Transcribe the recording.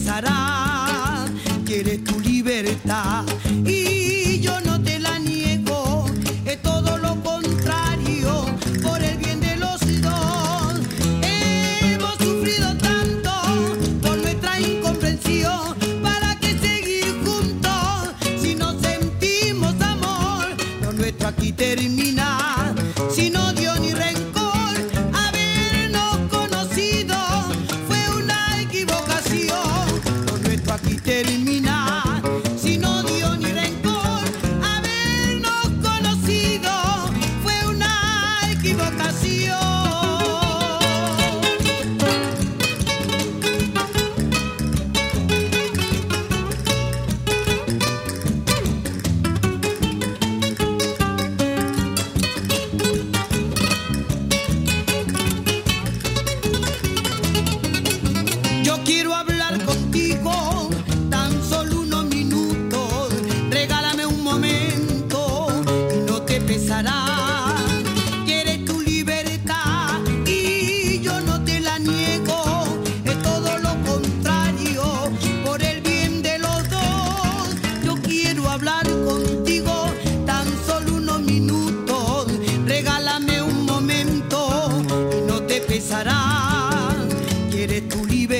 pesará, quieres tu libertad nuestro مین رے گا میسراڑے تلی بے